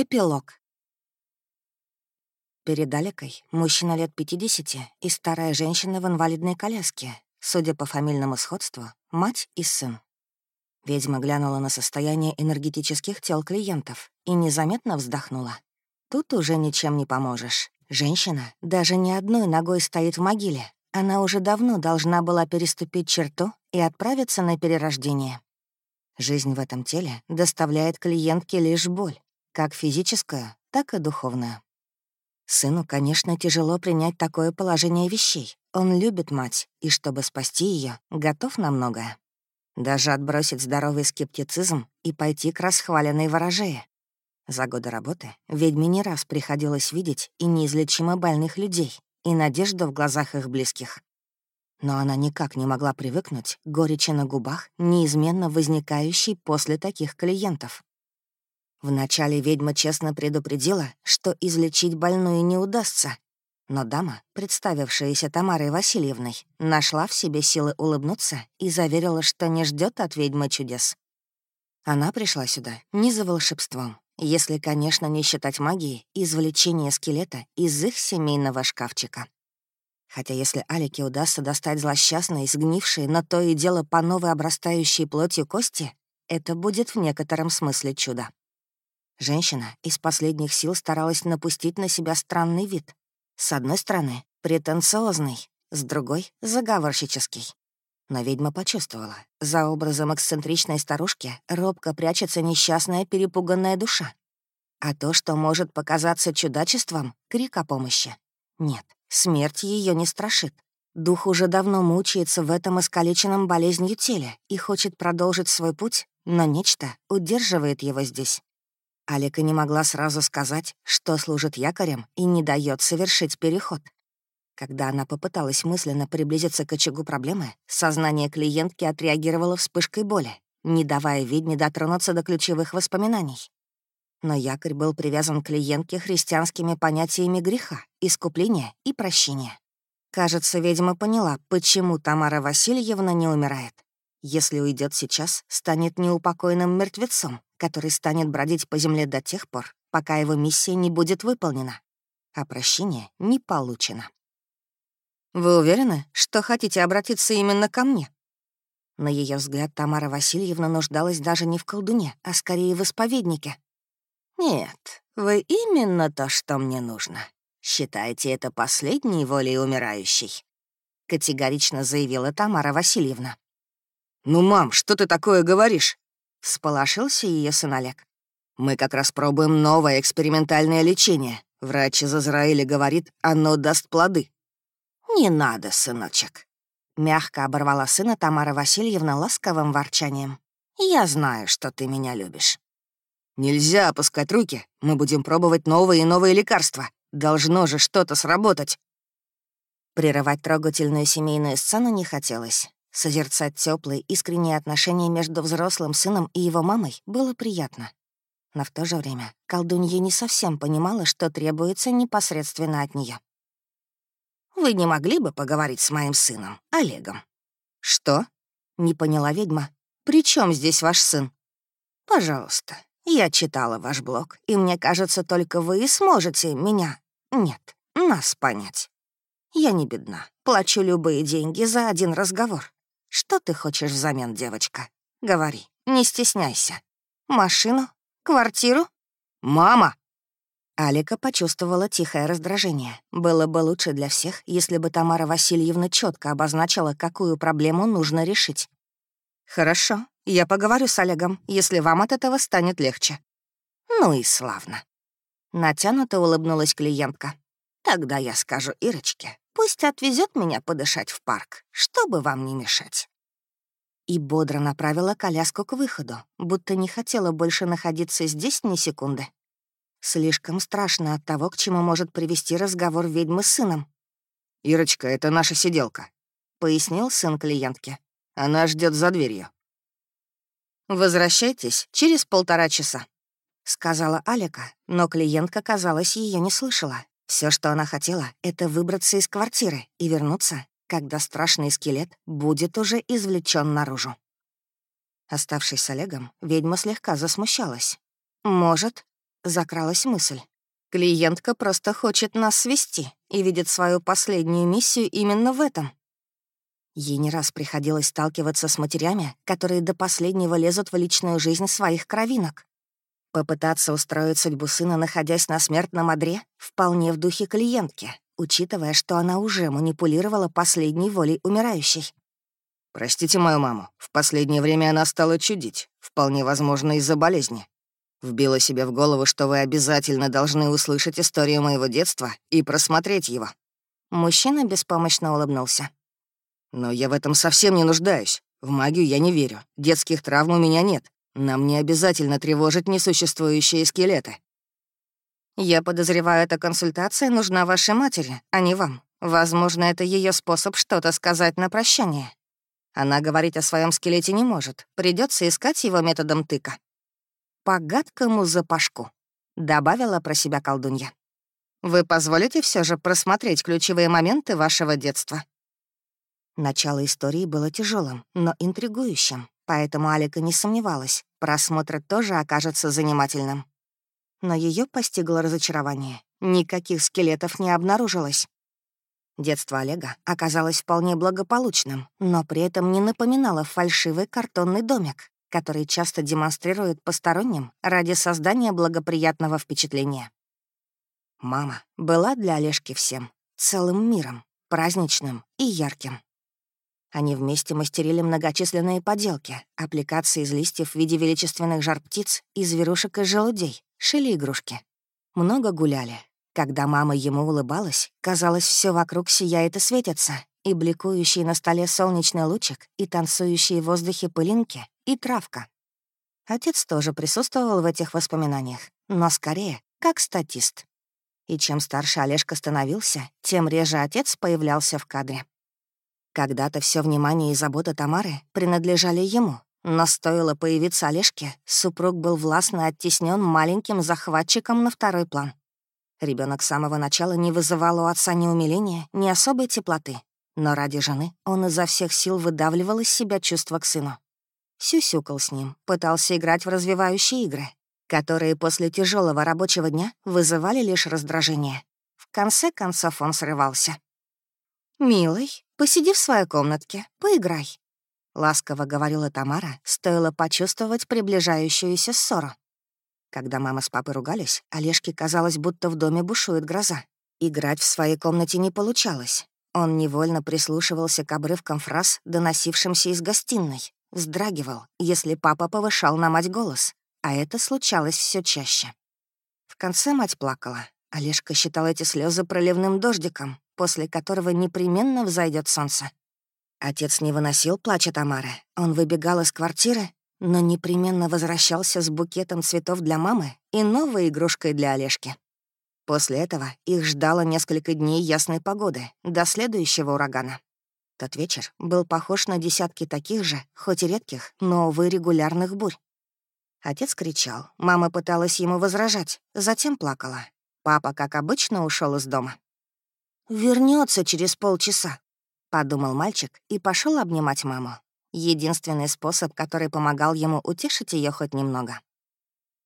Эпилог. Перед Аликой мужчина лет 50 и старая женщина в инвалидной коляске, судя по фамильному сходству, мать и сын. Ведьма глянула на состояние энергетических тел клиентов и незаметно вздохнула. Тут уже ничем не поможешь. Женщина даже не одной ногой стоит в могиле. Она уже давно должна была переступить черту и отправиться на перерождение. Жизнь в этом теле доставляет клиентке лишь боль, как физическую, так и духовную. Сыну, конечно, тяжело принять такое положение вещей. Он любит мать, и чтобы спасти ее, готов на многое. Даже отбросить здоровый скептицизм и пойти к расхваленной ворожее. За годы работы ведьме не раз приходилось видеть и неизлечимо больных людей, и надежду в глазах их близких. Но она никак не могла привыкнуть к горечи на губах, неизменно возникающей после таких клиентов. Вначале ведьма честно предупредила, что излечить больную не удастся. Но дама, представившаяся Тамарой Васильевной, нашла в себе силы улыбнуться и заверила, что не ждет от ведьмы чудес. Она пришла сюда не за волшебством, если, конечно, не считать магии извлечения скелета из их семейного шкафчика. Хотя если Алике удастся достать злосчастные, сгнившие, но то и дело по новой обрастающей плотью кости, это будет в некотором смысле чудо. Женщина из последних сил старалась напустить на себя странный вид. С одной стороны, претенциозный, с другой — заговорщический. Но ведьма почувствовала, за образом эксцентричной старушки робко прячется несчастная перепуганная душа. А то, что может показаться чудачеством — крик о помощи. Нет, смерть ее не страшит. Дух уже давно мучается в этом искалеченном болезнью теле и хочет продолжить свой путь, но нечто удерживает его здесь. Алика не могла сразу сказать, что служит якорем и не дает совершить переход. Когда она попыталась мысленно приблизиться к очагу проблемы, сознание клиентки отреагировало вспышкой боли, не давая ведьме дотронуться до ключевых воспоминаний. Но якорь был привязан к клиентке христианскими понятиями греха, искупления и прощения. Кажется, ведьма поняла, почему Тамара Васильевна не умирает. Если уйдет сейчас, станет неупокойным мертвецом, который станет бродить по земле до тех пор, пока его миссия не будет выполнена, а прощение не получено. «Вы уверены, что хотите обратиться именно ко мне?» На ее взгляд Тамара Васильевна нуждалась даже не в колдуне, а скорее в исповеднике. «Нет, вы именно то, что мне нужно. Считайте это последней волей умирающей», — категорично заявила Тамара Васильевна. «Ну, мам, что ты такое говоришь?» — всполошился ее сын Олег. «Мы как раз пробуем новое экспериментальное лечение. Врач из Израиля говорит, оно даст плоды». «Не надо, сыночек», — мягко оборвала сына Тамара Васильевна ласковым ворчанием. «Я знаю, что ты меня любишь». «Нельзя опускать руки. Мы будем пробовать новые и новые лекарства. Должно же что-то сработать». Прерывать трогательную семейную сцену не хотелось. Созерцать теплые, искренние отношения между взрослым сыном и его мамой было приятно. Но в то же время колдунья не совсем понимала, что требуется непосредственно от нее. «Вы не могли бы поговорить с моим сыном, Олегом?» «Что?» — не поняла ведьма. «При чем здесь ваш сын?» «Пожалуйста, я читала ваш блог, и мне кажется, только вы и сможете меня... Нет, нас понять. Я не бедна, плачу любые деньги за один разговор. Что ты хочешь взамен, девочка? Говори, не стесняйся. Машину? Квартиру? Мама!» Алика почувствовала тихое раздражение. Было бы лучше для всех, если бы Тамара Васильевна четко обозначила, какую проблему нужно решить. «Хорошо, я поговорю с Олегом, если вам от этого станет легче». «Ну и славно». Натянуто улыбнулась клиентка. «Тогда я скажу Ирочке, Пусть отвезет меня подышать в парк, чтобы вам не мешать». И бодро направила коляску к выходу, будто не хотела больше находиться здесь ни секунды. Слишком страшно от того, к чему может привести разговор ведьмы с сыном. «Ирочка, это наша сиделка», — пояснил сын клиентки. «Она ждет за дверью». «Возвращайтесь через полтора часа», — сказала Алика, но клиентка, казалось, ее не слышала. Все, что она хотела, это выбраться из квартиры и вернуться, когда страшный скелет будет уже извлечен наружу. Оставшись с Олегом, ведьма слегка засмущалась. Может, закралась мысль. Клиентка просто хочет нас свести и видит свою последнюю миссию именно в этом. Ей не раз приходилось сталкиваться с матерями, которые до последнего лезут в личную жизнь своих кровинок. Попытаться устроить судьбу сына, находясь на смертном одре, вполне в духе клиентки, учитывая, что она уже манипулировала последней волей умирающей. «Простите мою маму, в последнее время она стала чудить, вполне возможно, из-за болезни. Вбила себе в голову, что вы обязательно должны услышать историю моего детства и просмотреть его». Мужчина беспомощно улыбнулся. «Но я в этом совсем не нуждаюсь. В магию я не верю. Детских травм у меня нет. Нам не обязательно тревожить несуществующие скелеты». «Я подозреваю, эта консультация нужна вашей матери, а не вам. Возможно, это ее способ что-то сказать на прощание. Она говорить о своем скелете не может. Придется искать его методом тыка». «По гадкому запашку», — добавила про себя колдунья. «Вы позволите все же просмотреть ключевые моменты вашего детства?» Начало истории было тяжелым, но интригующим, поэтому Алика не сомневалась, просмотр тоже окажется занимательным. Но ее постигло разочарование. Никаких скелетов не обнаружилось. Детство Олега оказалось вполне благополучным, но при этом не напоминало фальшивый картонный домик, который часто демонстрируют посторонним ради создания благоприятного впечатления. Мама была для Олежки всем, целым миром, праздничным и ярким. Они вместе мастерили многочисленные поделки, аппликации из листьев в виде величественных жар-птиц и зверушек из желудей, шили игрушки. Много гуляли. Когда мама ему улыбалась, казалось, все вокруг сияет и светится, и бликующий на столе солнечный лучик, и танцующие в воздухе пылинки, и травка. Отец тоже присутствовал в этих воспоминаниях, но скорее как статист. И чем старше Олежка становился, тем реже отец появлялся в кадре. Когда-то все внимание и забота Тамары принадлежали ему, но стоило появиться Олежке, супруг был властно оттеснен маленьким захватчиком на второй план. Ребенок с самого начала не вызывал у отца ни умиления, ни особой теплоты, но ради жены он изо всех сил выдавливал из себя чувство к сыну. Сюсюкал с ним, пытался играть в развивающие игры, которые после тяжелого рабочего дня вызывали лишь раздражение. В конце концов он срывался. «Милый, посиди в своей комнатке, поиграй», — ласково говорила Тамара, стоило почувствовать приближающуюся ссору. Когда мама с папой ругались, Олежке казалось, будто в доме бушует гроза. Играть в своей комнате не получалось. Он невольно прислушивался к обрывкам фраз, доносившимся из гостиной, вздрагивал, если папа повышал на мать голос, а это случалось все чаще. В конце мать плакала. Олежка считал эти слезы проливным дождиком, после которого непременно взойдет солнце. Отец не выносил плача Тамары. Он выбегал из квартиры, но непременно возвращался с букетом цветов для мамы и новой игрушкой для Олежки. После этого их ждало несколько дней ясной погоды, до следующего урагана. Тот вечер был похож на десятки таких же, хоть и редких, но, увы, регулярных бурь. Отец кричал, мама пыталась ему возражать, затем плакала. Папа, как обычно, ушел из дома. Вернется через полчаса», — подумал мальчик и пошел обнимать маму. Единственный способ, который помогал ему утешить ее хоть немного.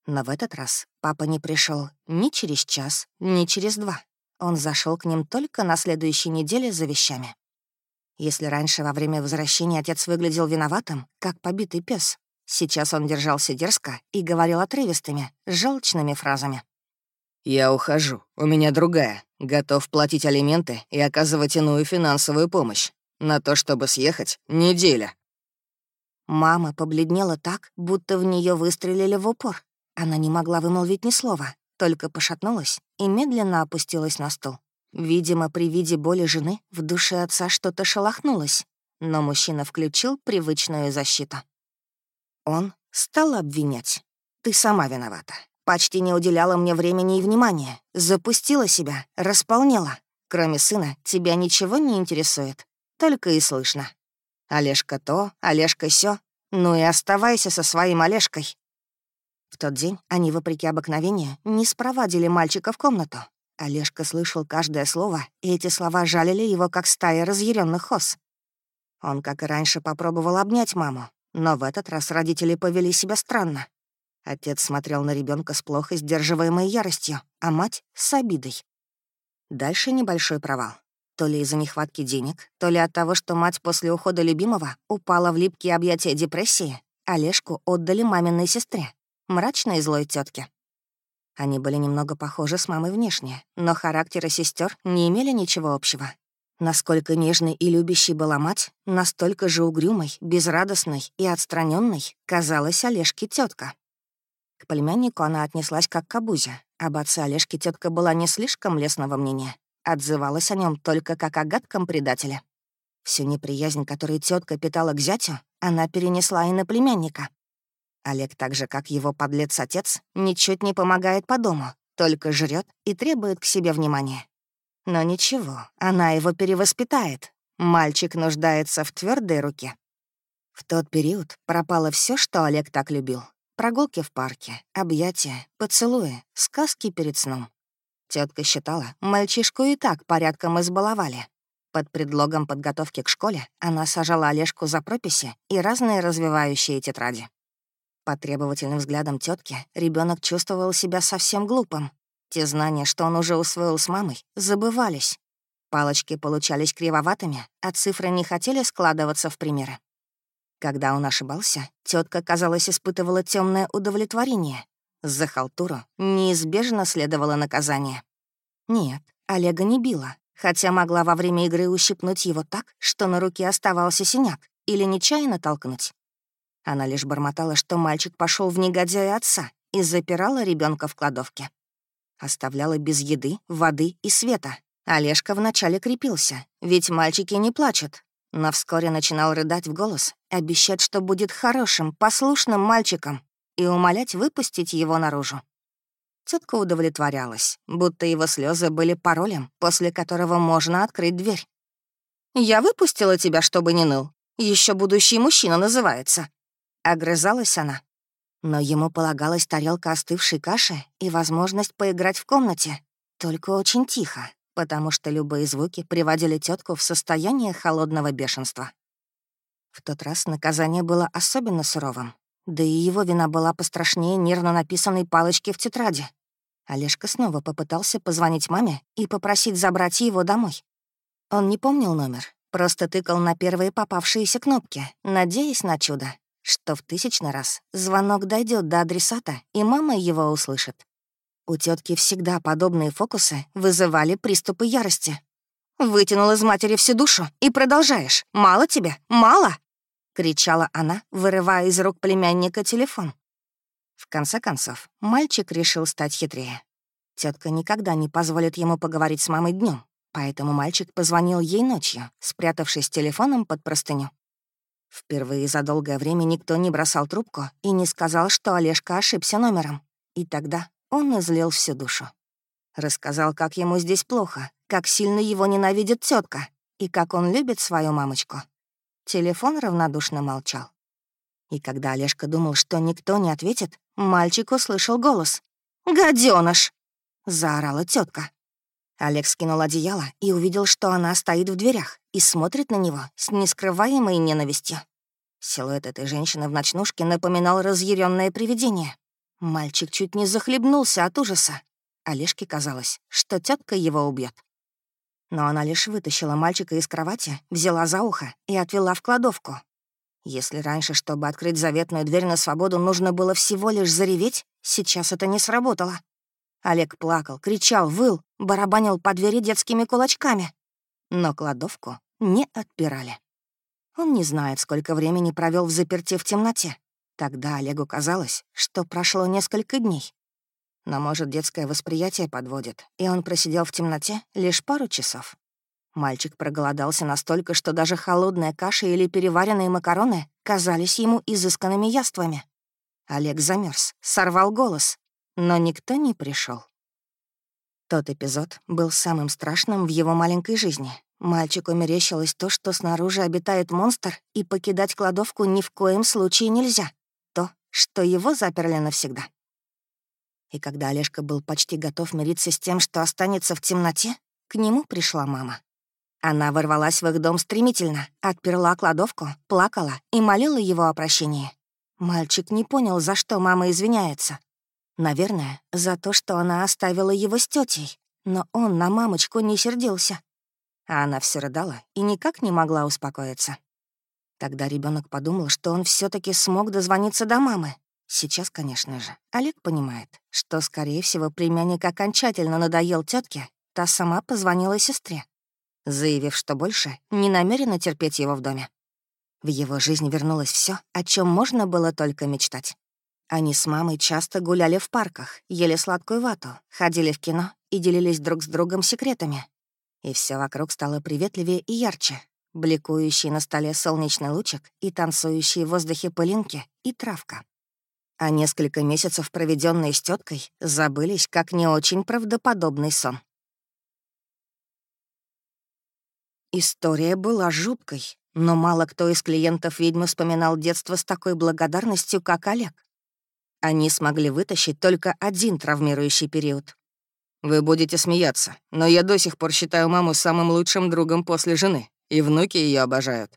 Но в этот раз папа не пришел ни через час, ни через два. Он зашел к ним только на следующей неделе за вещами. Если раньше во время возвращения отец выглядел виноватым, как побитый пес, сейчас он держался дерзко и говорил отрывистыми, желчными фразами. «Я ухожу. У меня другая. Готов платить алименты и оказывать иную финансовую помощь. На то, чтобы съехать, неделя». Мама побледнела так, будто в нее выстрелили в упор. Она не могла вымолвить ни слова, только пошатнулась и медленно опустилась на стол. Видимо, при виде боли жены в душе отца что-то шелохнулось, но мужчина включил привычную защиту. Он стал обвинять. «Ты сама виновата. Почти не уделяла мне времени и внимания. Запустила себя, располнела. Кроме сына, тебя ничего не интересует. Только и слышно. Олежка то, Олежка сё. Ну и оставайся со своим Олежкой. В тот день они, вопреки обыкновению, не спровадили мальчика в комнату. Олежка слышал каждое слово, и эти слова жалили его, как стая разъяренных ос. Он, как и раньше, попробовал обнять маму, но в этот раз родители повели себя странно. Отец смотрел на ребенка с плохо сдерживаемой яростью, а мать — с обидой. Дальше небольшой провал. То ли из-за нехватки денег, то ли от того, что мать после ухода любимого упала в липкие объятия депрессии, Олежку отдали маминой сестре, мрачной и злой тетке. Они были немного похожи с мамой внешне, но характеры сестер не имели ничего общего. Насколько нежной и любящей была мать, настолько же угрюмой, безрадостной и отстраненной казалась Олежке тетка. К племяннику она отнеслась как к обузе. Об отце Олежки тетка была не слишком лестного мнения. Отзывалась о нем только как о гадком предателе. Всю неприязнь, которую тетка питала к зятю, она перенесла и на племянника. Олег, так же как его подлец-отец, ничуть не помогает по дому, только жрет и требует к себе внимания. Но ничего, она его перевоспитает. Мальчик нуждается в твердой руке. В тот период пропало все, что Олег так любил. Прогулки в парке, объятия, поцелуи, сказки перед сном. Тетка считала, мальчишку и так порядком избаловали. Под предлогом подготовки к школе она сажала Олежку за прописи и разные развивающие тетради. Под требовательным взглядом тетки ребенок чувствовал себя совсем глупым. Те знания, что он уже усвоил с мамой, забывались. Палочки получались кривоватыми, а цифры не хотели складываться в примеры. Когда он ошибался, тетка, казалось, испытывала темное удовлетворение. За халтуру неизбежно следовало наказание. Нет, Олега не била, хотя могла во время игры ущипнуть его так, что на руке оставался синяк, или нечаянно толкнуть. Она лишь бормотала, что мальчик пошел в негодяя отца и запирала ребенка в кладовке. Оставляла без еды, воды и света. Олежка вначале крепился, ведь мальчики не плачут, но вскоре начинал рыдать в голос, обещать, что будет хорошим, послушным мальчиком, и умолять выпустить его наружу. Тетка удовлетворялась, будто его слезы были паролем, после которого можно открыть дверь. «Я выпустила тебя, чтобы не ныл. Еще будущий мужчина называется». Огрызалась она. Но ему полагалась тарелка остывшей каши и возможность поиграть в комнате, только очень тихо, потому что любые звуки приводили тетку в состояние холодного бешенства. В тот раз наказание было особенно суровым, да и его вина была пострашнее нервно написанной палочки в тетради. Олежка снова попытался позвонить маме и попросить забрать его домой. Он не помнил номер, просто тыкал на первые попавшиеся кнопки, надеясь на чудо, что в тысячный раз звонок дойдет до адресата, и мама его услышит. У тетки всегда подобные фокусы вызывали приступы ярости. «Вытянул из матери всю душу и продолжаешь. Мало тебе? Мало?» — кричала она, вырывая из рук племянника телефон. В конце концов, мальчик решил стать хитрее. Тетка никогда не позволит ему поговорить с мамой днем, поэтому мальчик позвонил ей ночью, спрятавшись телефоном под простыню. Впервые за долгое время никто не бросал трубку и не сказал, что Олежка ошибся номером. И тогда он излил всю душу. Рассказал, как ему здесь плохо, как сильно его ненавидит тетка и как он любит свою мамочку. Телефон равнодушно молчал. И когда Олежка думал, что никто не ответит, мальчик услышал голос. «Гадёныш!» — заорала тетка. Олег скинул одеяло и увидел, что она стоит в дверях и смотрит на него с нескрываемой ненавистью. Силуэт этой женщины в ночнушке напоминал разъяренное привидение. Мальчик чуть не захлебнулся от ужаса. Олежке казалось, что тетка его убьет. Но она лишь вытащила мальчика из кровати, взяла за ухо и отвела в кладовку. Если раньше, чтобы открыть заветную дверь на свободу, нужно было всего лишь зареветь, сейчас это не сработало. Олег плакал, кричал, выл, барабанил по двери детскими кулачками. Но кладовку не отпирали. Он не знает, сколько времени провел в заперти в темноте. Тогда Олегу казалось, что прошло несколько дней. Но, может, детское восприятие подводит, и он просидел в темноте лишь пару часов. Мальчик проголодался настолько, что даже холодная каша или переваренные макароны казались ему изысканными яствами. Олег замерз, сорвал голос, но никто не пришел. Тот эпизод был самым страшным в его маленькой жизни. Мальчику мерещилось то, что снаружи обитает монстр, и покидать кладовку ни в коем случае нельзя что его заперли навсегда. И когда Олежка был почти готов мириться с тем, что останется в темноте, к нему пришла мама. Она ворвалась в их дом стремительно, отперла кладовку, плакала и молила его о прощении. Мальчик не понял, за что мама извиняется. Наверное, за то, что она оставила его с тетей, но он на мамочку не сердился. А она все рыдала и никак не могла успокоиться. Тогда ребенок подумал, что он все таки смог дозвониться до мамы. Сейчас, конечно же, Олег понимает, что, скорее всего, племянник окончательно надоел тетке, та сама позвонила сестре, заявив, что больше не намерена терпеть его в доме. В его жизнь вернулось все, о чем можно было только мечтать. Они с мамой часто гуляли в парках, ели сладкую вату, ходили в кино и делились друг с другом секретами. И все вокруг стало приветливее и ярче, бликующий на столе солнечный лучик и танцующие в воздухе пылинки и травка. А несколько месяцев, проведенные с теткой, забылись как не очень правдоподобный сон. История была жуткой, но мало кто из клиентов ведьмы вспоминал детство с такой благодарностью, как Олег. Они смогли вытащить только один травмирующий период. «Вы будете смеяться, но я до сих пор считаю маму самым лучшим другом после жены и внуки ее обожают.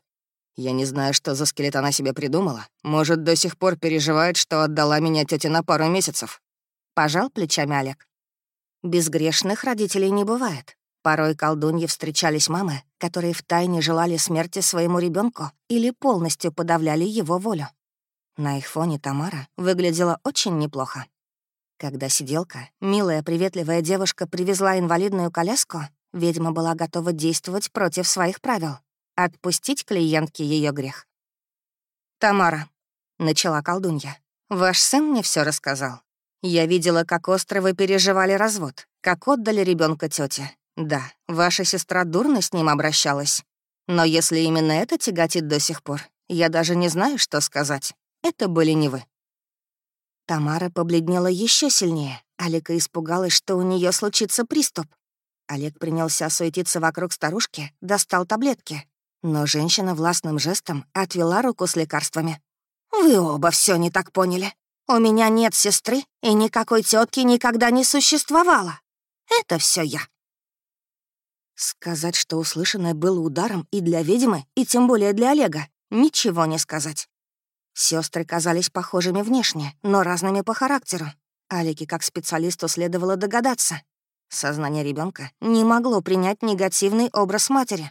Я не знаю, что за скелет она себе придумала. Может, до сих пор переживает, что отдала меня тете на пару месяцев. Пожал плечами Олег. Безгрешных родителей не бывает. Порой колдуньи встречались мамы, которые втайне желали смерти своему ребенку или полностью подавляли его волю. На их фоне Тамара выглядела очень неплохо. Когда сиделка, милая, приветливая девушка, привезла инвалидную коляску, Ведьма была готова действовать против своих правил. Отпустить клиентке ее грех. «Тамара», — начала колдунья, — «ваш сын мне все рассказал. Я видела, как остро вы переживали развод, как отдали ребенка тете. Да, ваша сестра дурно с ним обращалась. Но если именно это тяготит до сих пор, я даже не знаю, что сказать. Это были не вы». Тамара побледнела еще сильнее. Алика испугалась, что у нее случится приступ. Олег принялся суетиться вокруг старушки, достал таблетки. Но женщина властным жестом отвела руку с лекарствами. «Вы оба все не так поняли. У меня нет сестры, и никакой тетки никогда не существовало. Это все я». Сказать, что услышанное было ударом и для ведьмы, и тем более для Олега, ничего не сказать. Сестры казались похожими внешне, но разными по характеру. Алике как специалисту следовало догадаться, Сознание ребенка не могло принять негативный образ матери.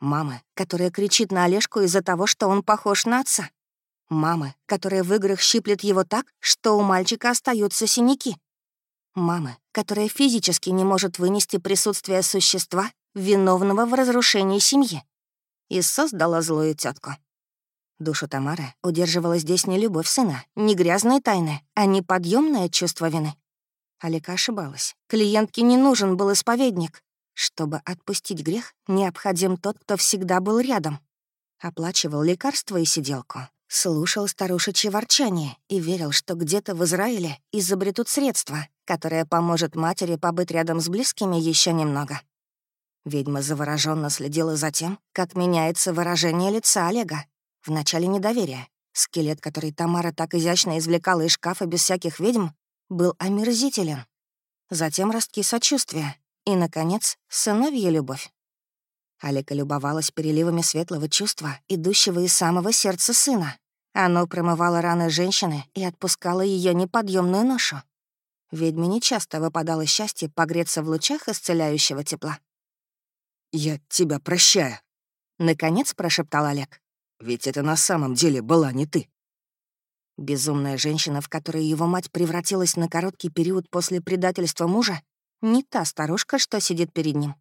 Мамы, которая кричит на Олежку из-за того, что он похож на отца. Мамы, которая в играх щиплет его так, что у мальчика остаются синяки. Мамы, которая физически не может вынести присутствие существа, виновного в разрушении семьи. И создала злую тетку. Душу Тамары удерживала здесь не любовь сына, не грязные тайны, а неподъемное чувство вины. Алика ошибалась. Клиентке не нужен был исповедник. Чтобы отпустить грех, необходим тот, кто всегда был рядом. Оплачивал лекарства и сиделку. Слушал старушечье ворчание и верил, что где-то в Израиле изобретут средство, которое поможет матери побыть рядом с близкими еще немного. Ведьма завороженно следила за тем, как меняется выражение лица Олега. Вначале недоверие. Скелет, который Тамара так изящно извлекала из шкафа без всяких ведьм, был омерзителен. Затем ростки сочувствия. И, наконец, сыновья любовь. Алика любовалась переливами светлого чувства, идущего из самого сердца сына. Оно промывало раны женщины и отпускало ее неподъемную ношу. Ведьме нечасто выпадало счастье погреться в лучах исцеляющего тепла. «Я тебя прощаю», — наконец прошептал Олег. «Ведь это на самом деле была не ты». Безумная женщина, в которой его мать превратилась на короткий период после предательства мужа, не та старушка, что сидит перед ним.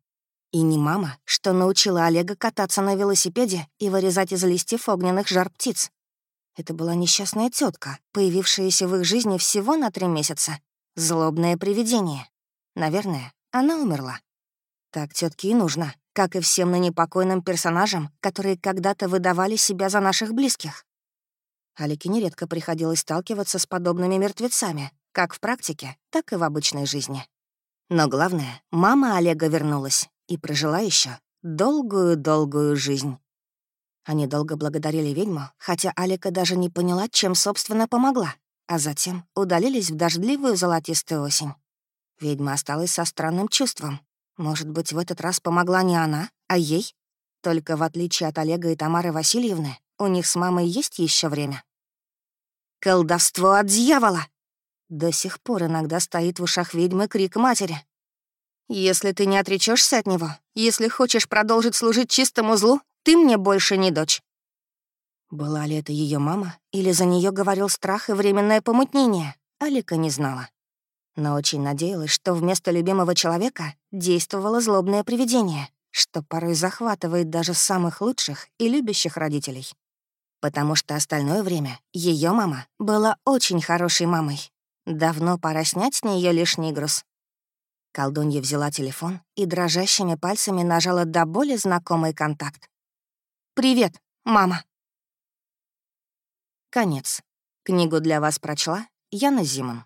И не мама, что научила Олега кататься на велосипеде и вырезать из листьев огненных жар птиц. Это была несчастная тетка, появившаяся в их жизни всего на три месяца. Злобное привидение. Наверное, она умерла. Так тетке и нужно, как и всем ныне покойным персонажам, которые когда-то выдавали себя за наших близких. Алике нередко приходилось сталкиваться с подобными мертвецами, как в практике, так и в обычной жизни. Но главное, мама Олега вернулась и прожила еще долгую-долгую жизнь. Они долго благодарили ведьму, хотя Алика даже не поняла, чем, собственно, помогла, а затем удалились в дождливую золотистую осень. Ведьма осталась со странным чувством. Может быть, в этот раз помогла не она, а ей? Только в отличие от Олега и Тамары Васильевны, у них с мамой есть еще время. Колдовство от дьявола!» До сих пор иногда стоит в ушах ведьмы крик матери. «Если ты не отречешься от него, если хочешь продолжить служить чистому злу, ты мне больше не дочь». Была ли это ее мама, или за нее говорил страх и временное помутнение, Алика не знала. Но очень надеялась, что вместо любимого человека действовало злобное привидение, что порой захватывает даже самых лучших и любящих родителей. Потому что остальное время ее мама была очень хорошей мамой. Давно пора снять с нее лишний груз. Колдунья взяла телефон и дрожащими пальцами нажала до боли знакомый контакт. «Привет, мама!» Конец. Книгу для вас прочла Яна Зиман.